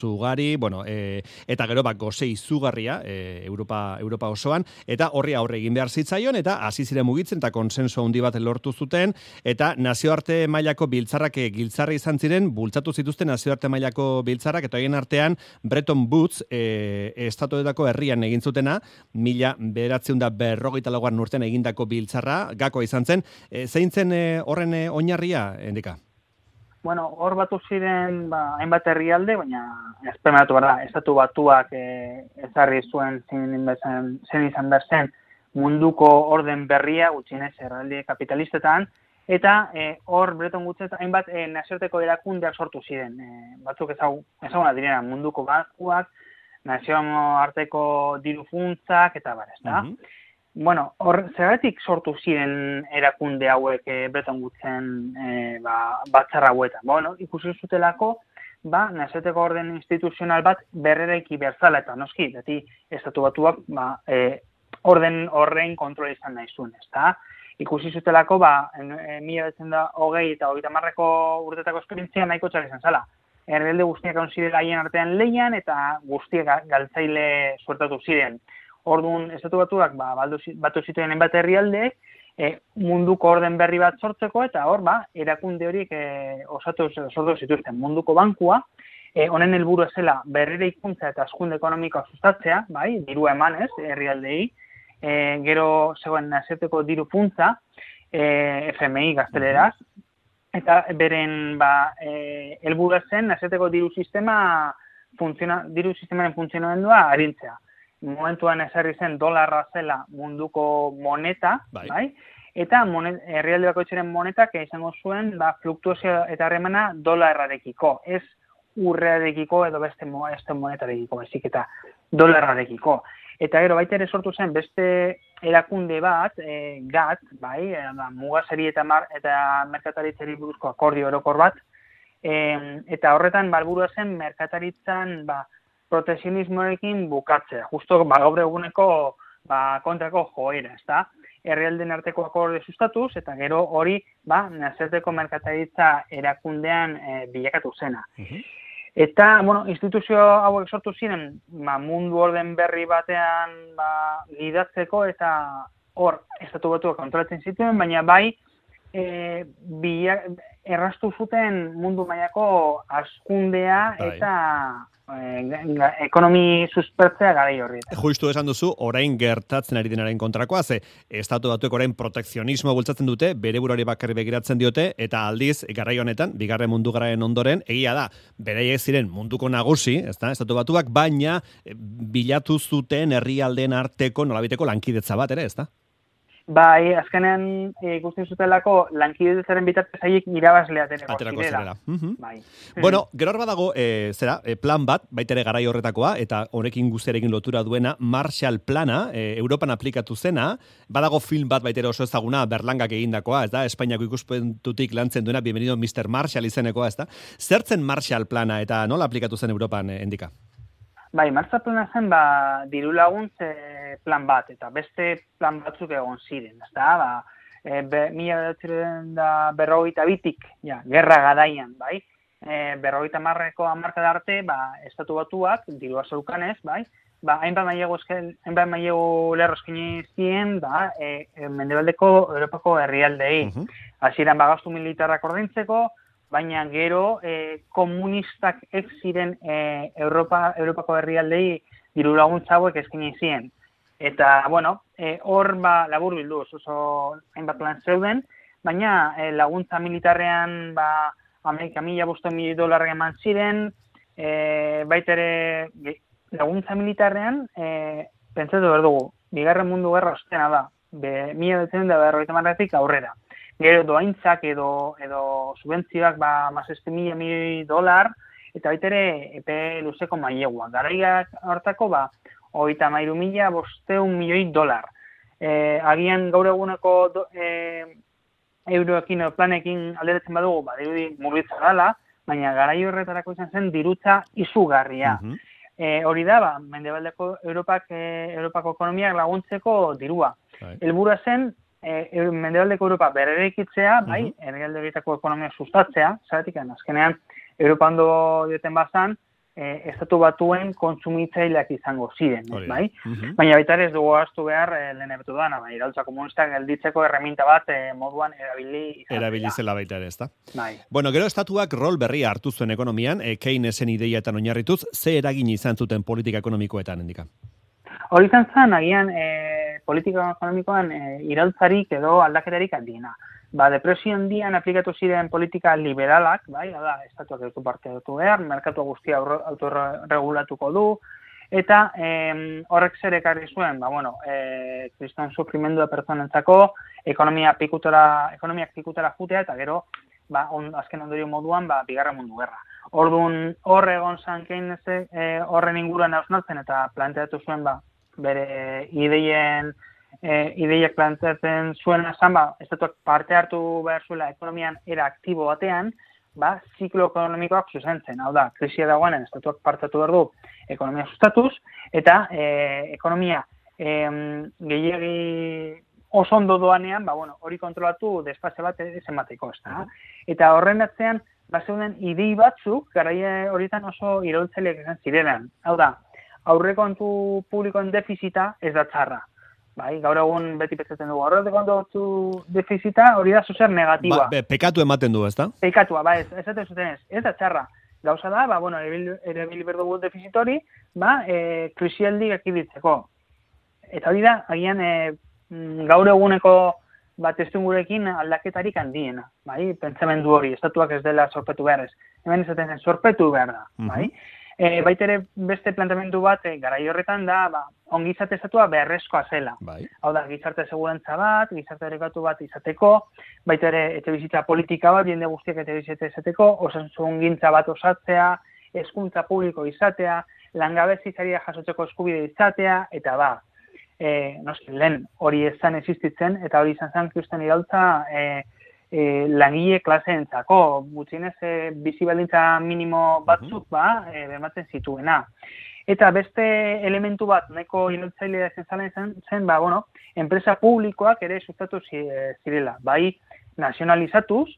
zugari, bueno, e, eta gero bak goze izugarria e, Europa, Europa osoan, eta horri aurre egin behar zitzaion, eta hasi ziren mugitzen, eta konsenso handi bat lortu zuten, eta nazioarte mailako biltzarrak e, giltzarra izan ziren, bultzatu zituzten nazioarte mailako biltzarrak, eta egin artean Breton Boots e, estatuetako herrian egin zutena, mila beratzen da berrogeita laguan urtean egindako biltzarra, gako izan zen, e, zein zen e, horren e, oinarria, endika? Bueno, hor batu ziren ba, hainbat herrialde, baina espermatu behar da, estatu batuak e, ezarri zuen zen izan behar zen munduko orden berria, gutxinez, erraldi kapitalistetan, eta e, hor breton gutxet hainbat e, nazioarteko erakundeak sortu ziren. E, batzuk ezaguna direna munduko batkuak, nazioan arteko diru funtzak, eta bar, ez da? Mhm bueno, hor, zeratik sortu ziren erakunde hauek e, breton gutzen e, ba, batzarra hauetan. Bueno, ikusi zutelako, ba, nazeteko orden instituzional bat berreraiki berzala eta noski, beti estatu batuak ba, e, orden horrein kontrol izan nahi zuen, ez da? Ikusi zutelako, ba, e, mila betzen da, hogei eta hogei tamarreko urtetako esperientzia nahiko txar izan zala. Errelde guztiak hon ziren haien artean leian eta guztiak galtzaile suertatu ziren. Orduan, estatu batuak, ba, batu zituen enbat herrialdeek, e, munduko orden berri bat sortzeko, eta hor, ba, erakunde horiek e, osatu sortu zituzten. Munduko bankua, e, honen helburu zela berrire ikuntza eta askunde ekonomikoa sustatzea, bai, diru emanez, herrialdei, e, gero zegoen nazioarteko diru funtza, e, FMI gazteleraz, eta beren ba, e, helburu zen nazioarteko diru sistema funtziona, diru sistemaren funtzionamendua arintzea momentuan ezarri zen dolarra zela munduko moneta, bai? bai? Eta monet, herrialde bakoitzaren monetak izango zuen ba, fluktuazio eta harremana dolarrarekiko, ez urrearekiko edo beste, beste monetarekiko, bezik eta dolarrarekiko. Eta gero baita ere sortu zen beste erakunde bat, e, GAT, bai, e, ba, mugasari eta, mar, eta merkataritzari buruzko akordio erokor bat, e, eta horretan balburua zen merkataritzan ba, protekzionismoekin bukatzea. Justo ba, gaur eguneko ba, kontrako joera, ez da? Herrialden arteko akorde sustatuz, eta gero hori ba, nazerteko merkataritza erakundean e, bilakatu zena. Mhm. Eta, bueno, instituzio hauek sortu ziren, ba, mundu orden berri batean ba, gidatzeko eta hor, estatu batuak kontrolatzen zituen, baina bai, e, bila, errastu zuten mundu mailako askundea bai. eta eh, ekonomi suspertzea gara horri. Justu esan duzu, orain gertatzen ari denaren kontrakoa, ze estatu batuek orain protekzionismo bultzatzen dute, bere burari bakarri begiratzen diote, eta aldiz, garai honetan, bigarre mundu garaien ondoren, egia da, bere ziren munduko nagusi, ez da, estatu batuak, baina eh, bilatu zuten herrialdeen arteko nolabiteko lankidetza bat ere, ez da? Bai, azkenean e, ikusten zutelako lankidetzaren bitartez haiek irabazlea deneko Aterako zirela. bai. Bueno, gero badago, e, zera, e, plan bat, baitere garai horretakoa, eta horrekin guztiarekin lotura duena, Marshall Plana, e, Europan aplikatu zena, badago film bat baitere oso ezaguna, Berlangak egindakoa, ez da, Espainiako ikuspentutik lantzen duena, bienvenido Mr. Marshall izenekoa, ez da. Zertzen Marshall Plana eta nola aplikatu zen Europan, e, endika? Bai, martza plana zen, ba, diru laguntze plan bat, eta beste plan batzuk egon ziren, ez da, ba, e, be, mila da berrogeita bitik, ja, gerra gadaian, bai, e, berrogeita marreko amarka arte, ba, estatu batuak, diru azeukanez, bai, ba, hainbat mailego esken, hainbat mailego lerro zien, ba, e, e, mendebaldeko Europako herrialdei. Uh -huh. Hasieran bagastu militarrak ordaintzeko, baina gero e, komunistak ez ziren e, Europa, Europako herrialdei diru laguntza hauek eskaini zien. Eta, bueno, e, hor ba, labur bildu, oso hainbat plan zeuden, baina e, laguntza militarrean ba, Amerika mila bostu mili dolarra eman ziren, e, baitere laguntza militarrean, e, pentsatu behar dugu, bigarren mundu gerra ostena da, be, mila betzen da berroita aurrera gero doaintzak edo edo subentzioak ba mazeste mila milioi dolar, eta baita ere epe luzeko mailegua. Garaiak hortako ba, oita mairu mila bosteun milioi dolar. E, agian gaur eguneko do, e, euroekin planekin alderatzen badugu, ba, dirudi murritza dela, baina garai horretarako izan zen dirutza izugarria. Mm hori da, ba, mendebaldeko Europak, e, Europako ekonomiak laguntzeko dirua. Right. Elbura zen, e, mendebaldeko Europa berrerekitzea, bai, uh -huh. ekonomia sustatzea, zaratik, azkenean, Europa ondo dioten bazan, e, estatu batuen kontsumitzaileak izango ziren, da. bai? Mhm. Baina baita ere ez dugu astu behar e, lehen ebetu dana, bai, iraultza komunistak gelditzeko erreminta bat e, moduan erabili izan Erabili zela baita ere, ezta? Bai. Bueno, gero estatuak rol berria hartu zuen ekonomian, e, Keynesen ideietan oinarrituz, ze eragin izan zuten politika ekonomikoetan, endika? Hori izan zen, agian, e, politika ekonomikoan e, iraultzarik edo aldaketarik handiena. Ba, depresio handian aplikatu ziren politika liberalak, bai, da, estatuak ez parte hartu behar, merkatu guztia autorregulatuko du, eta em, horrek zer ekarri zuen, ba, bueno, e, kriston sufrimendua pertsonentzako, ekonomia pikutera, ekonomiak pikutera jutea, eta gero, ba, on, azken ondorio moduan, ba, bigarren mundu gerra. Orduan, hor egon zan Keynesek, e, horren inguruan hausnartzen eta planteatu zuen, ba, bere ideien e, ideiak planteatzen zuen esan, ba, estatuak parte hartu behar zuela ekonomian era aktibo batean, ba, ziklo ekonomikoak zuzentzen. Hau da, krisia dagoenen estatuak parte hartu behar du ekonomia sustatuz, eta e, ekonomia e, gehiagi oso ondo doanean, ba, bueno, hori kontrolatu despase bat ez emateko, ez da. Eta horren atzean, ba, zeuden idei batzuk, garaia horietan oso iraultzaileak izan zirenan. Hau da, aurrekontu publikoen defizita ez da txarra. Bai, gaur egun beti pentsatzen dugu, aurrekontu defizita hori da zuzer negatiba. Ba, be, pekatu ematen du, ezta? Peikatua, ba, ez, esaten zuten ez, ez da txarra. Gauza da, ba, bueno, erabili behar dugu defizit hori, ba, e, krisialdi ekiditzeko. Eta hori da, agian, e, mm, gaur eguneko ba, testuingurekin aldaketarik handiena, bai? Pentsamendu hori, estatuak ez dela sorpetu behar ez. Hemen esaten zen, sorpetu behar da, bai? E, baita ere beste planteamendu bat, e, garai horretan da, ba, ongizate estatua beharrezkoa zela. Bai. Hau da, gizarte segurantza bat, gizarte erekatu bat izateko, baita ere etxe bizitza politika bat, jende guztiak etxe bizitza izateko, osasun gintza bat osatzea, eskuntza publiko izatea, langabezi zaria jasotzeko eskubide izatea, eta ba, e, noski, lehen hori ezan existitzen, eta hori izan zen kristen iraultza e, e, langile klaseentzako, gutxienez e, bizi baldintza minimo batzuk ba, e, bermatzen zituena. Eta beste elementu bat, nahiko iraultzailea zen zala zen, zen, ba, bueno, enpresa publikoak ere sustatu zi- zirela. Bai, nazionalizatuz,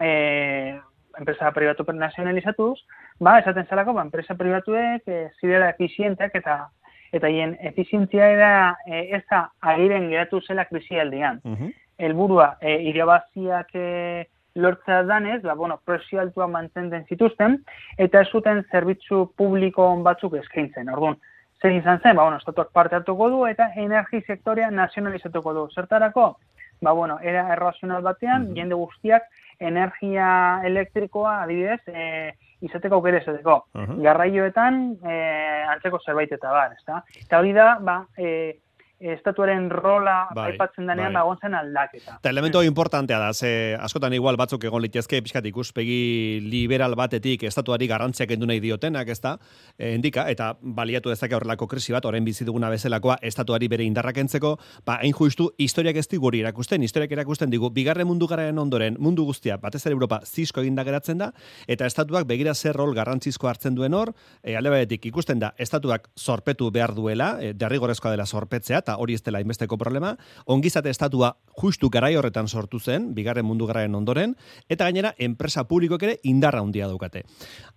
e, enpresa pribatu nazionalizatuz, ba, esaten zelako, ba, enpresa pribatuek e, zirela efizienteak eta eta hien efizientzia era e, ez da agiren geratu zela krisialdian. Mhm. Helburua e, irabaziak e, lortzea danez, ba, bueno, presio altua mantentzen zituzten, eta ez zuten zerbitzu publiko batzuk eskaintzen. Orduan, zer izan zen, ba, bueno, estatuak parte hartuko du, eta energi sektorea nazionalizatuko du. Zertarako? Ba, bueno, era errazional batean, Mhm. jende guztiak energia elektrikoa, adibidez, e, izateko aukera izateko. Mhm. Garraioetan, e, antzeko zerbait eta bar, ezta? Eta hori da, ba, e, estatuaren rola Bai, aipatzen denean bai. ba, zen aldaketa. Eta elementu importantea da, ze askotan igual batzuk egon litezke pixkat ikuspegi liberal batetik estatuari garrantziak endu nahi diotenak, ez da, e, indika, eta baliatu dezake horrelako krisi bat, orain bizi duguna bezalakoa, estatuari bere indarrak entzeko, ba, hain justu, historiak ez digu hori erakusten, historiak erakusten digu, bigarren mundu gararen ondoren, mundu guztia, batez ere Europa, zisko eginda geratzen da, eta estatuak begira zer rol garrantzizko hartzen duen hor, e, alde batetik ikusten da, estatuak zorpetu behar duela, e, derrigorrezkoa dela zorpetzea, eta hori ez dela inbesteko problema, ongizate estatua justu garai horretan sortu zen, bigarren mundu gararen ondoren, eta gainera enpresa publikoek ere indarra handia daukate.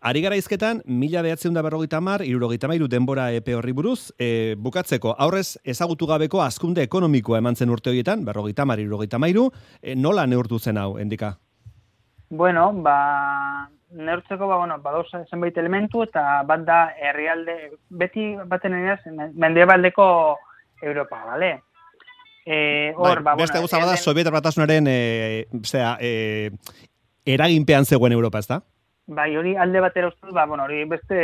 Ari gara izketan, mila behatzen da berrogeita mar, irurogeita mairu denbora epe horri buruz, e, bukatzeko, aurrez ezagutu gabeko azkunde ekonomikoa eman zen urte horietan, berrogeita mar, irurogeita mairu, e, nola neurtu zen hau, endika? Bueno, ba, neurtzeko, ba, bueno, badoz zenbait elementu, eta bat da herrialde, beti baten eneaz, mendebaldeko Europa, bale? E, hor, ba, bai, beste bueno, gauza bada, herrialde- Sovietar batasunaren, e, zera, e, eraginpean zegoen Europa, ez da? Bai, hori alde batera uste, ba, bueno, hori beste,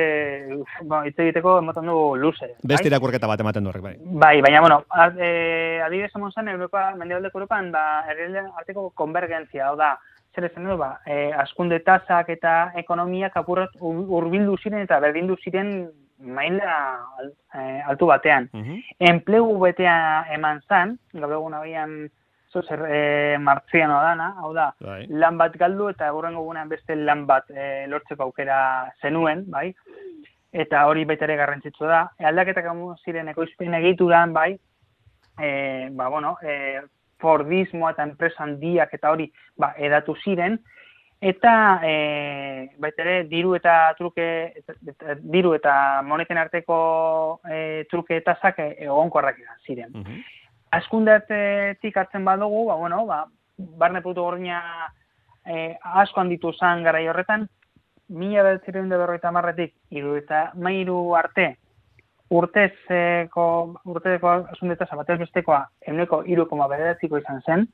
ba, hitz egiteko ematen dugu luze. Beste bai? irakurketa bat ematen du horrek, bai. Bai, baina, bueno, ad, e, adibidez emon zen Europa, mendebaldeko Europan, ba, herrialde arteko konvergentzia, hau da, zer esan du, ba, e, askunde tasak eta ekonomiak apurrat ur- hurbildu ziren eta berdindu ziren maila al- e, altu batean. Mhm. Enplegu betea eman zan, gaur egun abian zozer e, martziano dana, hau da, Bai. lan bat galdu eta egurrengo gunean beste lan bat e, lortzeko aukera zenuen, bai? Eta hori baita ere garrantzitsua da. E, aldaketak ziren ekoizpen egituran, bai? E, ba, bueno, e, Fordismoa eta enpresa handiak eta hori ba, edatu ziren, eta e, baitere diru eta truke eta, diru eta moneten arteko e, truke eta egonkorrak ziren. Mm -hmm. Askundeatetik hartzen badugu, ba, bueno, ba, barne produktu gordina e, asko handitu zan gara horretan, mila behatzireun de berroita marretik, iru eta mairu arte, urtezeko, urtezeko asundetasa batez bestekoa, euneko iru koma izan zen,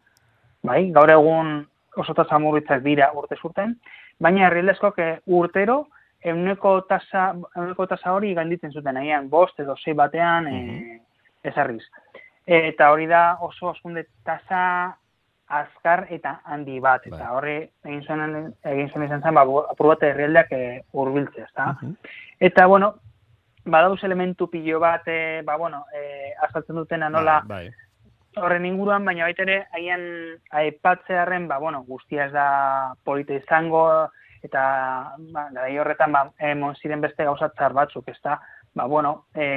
bai, gaur egun oso tasa murritzak dira urte zurten, baina herrialdezkoak urtero euneko tasa, euneko tasa hori ganditzen zuten nahian, bost edo sei batean mm -hmm. e, ezarriz. Eta hori da oso askunde tasa azkar eta handi bat, eta bai. horri egin zuen, egin zuen izan zen, ba, apur bat herrialdeak e, urbiltzea, ezta? Mhm. Eta, bueno, badauz elementu pilo bat, e, ba, bueno, e, azaltzen dutena nola, bai, bai horren inguruan, baina baita ere, haien aipatzearen, ba, bueno, guztia ez da polita izango, eta, ba, gara horretan, ba, emon ziren beste gauzatzar batzuk, ez da, ba, bueno, e,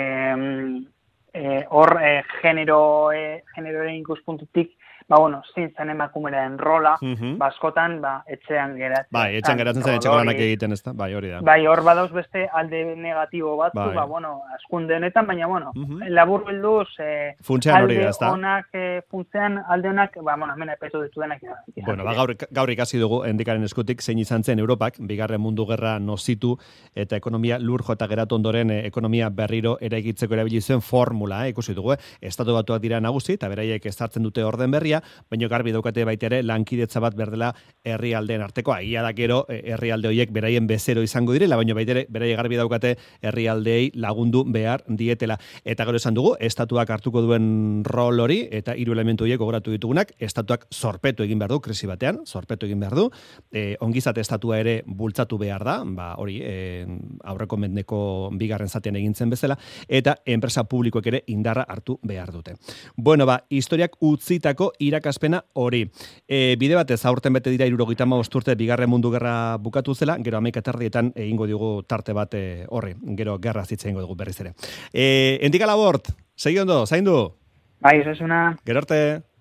e, hor, e, genero, e, generoaren ikuspuntutik, ba, bueno, zintzen emakumeren rola, mm baskotan, ba, etxean geratzen. Bai, etxean geratzen zen, etxeko lanak egiten, ez da? Bai, hori da. Bai, hor badauz beste alde negatibo batzu, bai. ba, bueno, askunde honetan, baina, bueno, mm -hmm. labur bilduz, eh, hori da, ez da? Onak, eh, funtzean, alde honak, ba, bueno, hemen epetu ditu denak. Bueno, ba, gaur, gaur ikasi dugu, endikaren eskutik, zein izan zen Europak, bigarren mundu gerra nozitu, eta ekonomia lur jota geratu ondoren, eh, ekonomia berriro ere egitzeko erabili zuen formula, eh, ikusi dugu, eh? estatu batuak dira nagusi, eta beraiek estartzen dute orden berria, baina garbi daukate baita ere lankidetza bat berdela herrialdeen arteko agia da gero eh, herrialde horiek beraien bezero izango direla baina baita ere beraie garbi daukate herrialdeei lagundu behar dietela. Eta gero esan dugu estatuak hartuko duen rol hori eta hiru elementu horiek gogoratu ditugunak estatuak zorpetu egin behar du krisi batean zorpetu egin behar du. E, ongizate estatua ere bultzatu behar da ba hori e, aurreko mendeko bigarren zatean egintzen bezala eta enpresa publikoek ere indarra hartu behar dute. Bueno ba historiak utzitako irakaspen hori. E, bide batez aurten bete dira irurogeita urte bigarren mundu gerra bukatu zela, gero amaika tardietan egingo dugu tarte bat e, horri, gero gerra zitza egingo dugu berriz ere. E, endika labort, segi ondo, zain du? Bai, ez Gero arte.